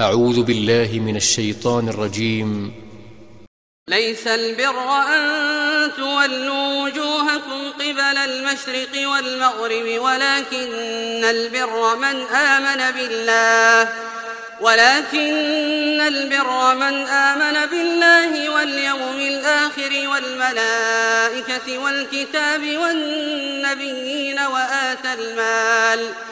أعوذ بالله من الشيطان الرجيم. ليس البر أن تولوا وجوهكم قبل المشرق والمغرب ولكن البر من آمن بالله ولكن البر من آمن بالله واليوم الآخر والملائكة والكتاب والنبيين وآتى المال.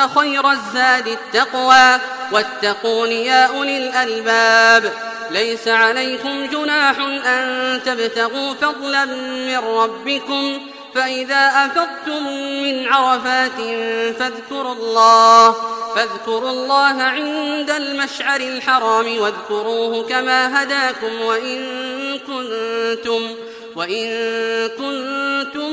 خير الزاد التقوى واتقون يا أولي الألباب. ليس عليكم جناح أن تبتغوا فضلا من ربكم فإذا أفضتم من عرفات فاذكروا الله فاذكروا الله عند المشعر الحرام واذكروه كما هداكم وإن كنتم وإن كنتم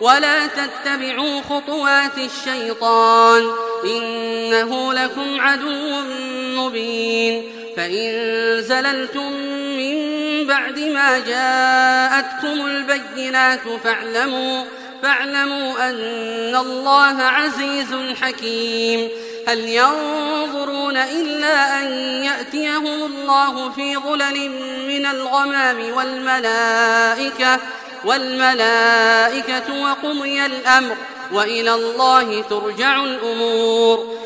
ولا تتبعوا خطوات الشيطان إنه لكم عدو مبين فإن زللتم من بعد ما جاءتكم البينات فاعلموا فاعلموا أن الله عزيز حكيم هل ينظرون إلا أن يأتيهم الله في ظلل من الغمام والملائكة والملائكة وقضي الأمر وإلى الله ترجع الأمور.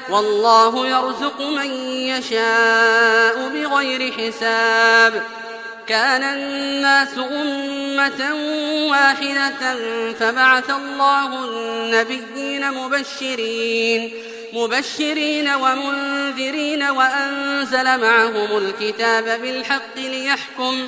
والله يرزق من يشاء بغير حساب. كان الناس أمة واحدة فبعث الله النبيين مبشرين مبشرين ومنذرين وأنزل معهم الكتاب بالحق ليحكم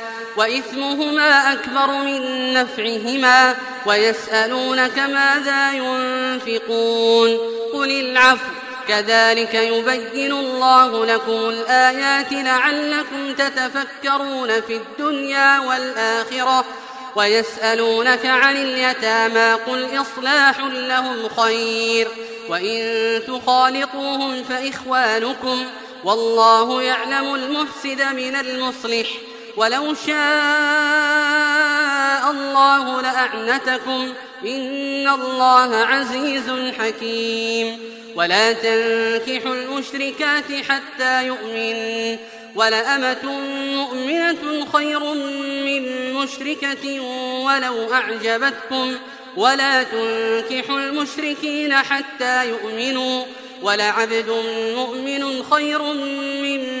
وإثمهما أكبر من نفعهما ويسألونك ماذا ينفقون قل العفو. كذلك يبين الله لكم الآيات لعلكم تتفكرون في الدنيا والآخرة ويسألونك عن اليتامى قل إصلاح لهم خير وإن تخالطوهم فإخوانكم والله يعلم المفسد من المصلح. ولو شاء الله لأعنتكم إن الله عزيز حكيم. ولا تنكحوا المشركات حتى يؤمن. ولأمة مؤمنة خير من مشركة ولو أعجبتكم. ولا تنكحوا المشركين حتى يؤمنوا. ولعبد مؤمن خير من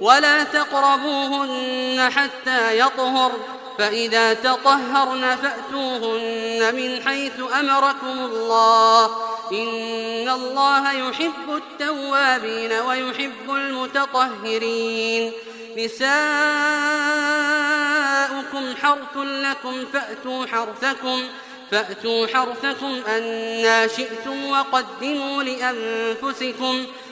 ولا تقربوهن حتى يطهر فإذا تطهرن فأتوهن من حيث أمركم الله. إن الله يحب التوابين ويحب المتطهرين. نساؤكم حرث لكم فأتوا حرثكم فأتوا حرثكم أنا شئتم وقدموا لأنفسكم.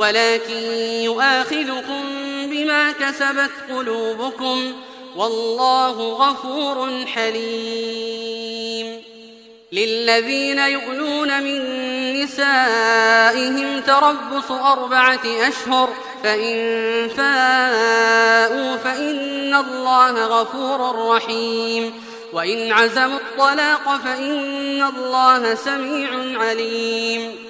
ولكن يؤاخذكم بما كسبت قلوبكم والله غفور حليم. للذين يؤلون من نسائهم تربص أربعة أشهر فإن فاءوا فإن الله غفور رحيم. وإن عزموا الطلاق فإن الله سميع عليم.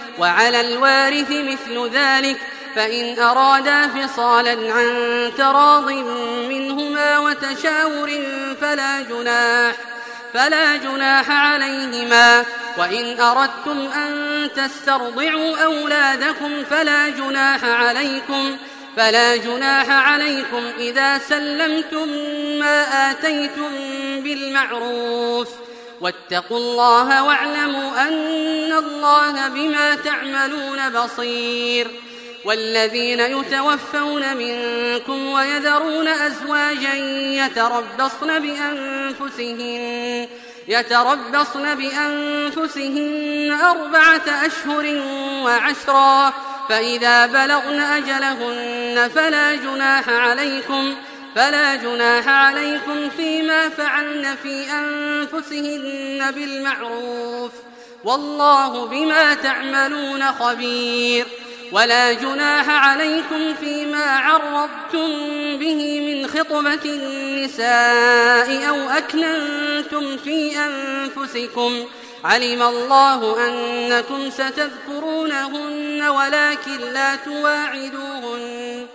وعلى الوارث مثل ذلك فإن أرادا فصالا عن تراض منهما وتشاور فلا جناح فلا جناح عليهما. وإن أردتم أن تسترضعوا أولادكم فلا جناح عليكم فلا جناح عليكم إذا سلمتم ما آتيتم بالمعروف. واتقوا الله واعلموا أن الله بما تعملون بصير. والذين يتوفون منكم ويذرون أزواجا يتربصن بأنفسهن يتربصن بأنفسهن أربعة أشهر وعشرا فإذا بلغن أجلهن فلا جناح عليكم فلا جناح عليكم فيما فعلن في أنفسهن بالمعروف والله بما تعملون خبير ولا جناح عليكم فيما عرضتم به من خطبة النساء أو أكننتم في أنفسكم علم الله أنكم ستذكرونهن ولكن لا تواعدوهن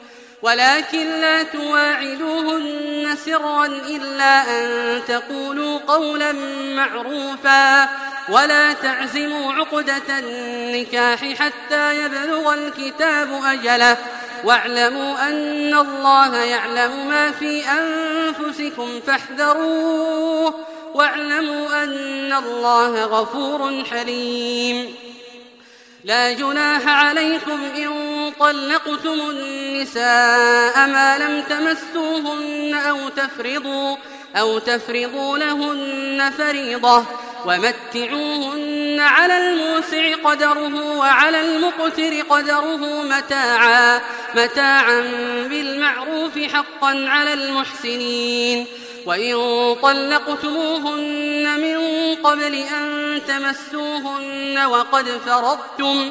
ولكن لا تواعدوهن سرا إلا أن تقولوا قولا معروفا ولا تعزموا عقدة النكاح حتى يبلغ الكتاب أجله واعلموا أن الله يعلم ما في أنفسكم فاحذروه واعلموا أن الله غفور حليم. لا جناح عليكم إن طلقتم النساء ما لم تمسوهن أو تفرضوا أو تفرضوا لهن فريضة ومتعوهن على الموسع قدره وعلى المقتر قدره متاعا متاعا بالمعروف حقا على المحسنين. وإن طلقتموهن من قبل أن تمسوهن وقد فرضتم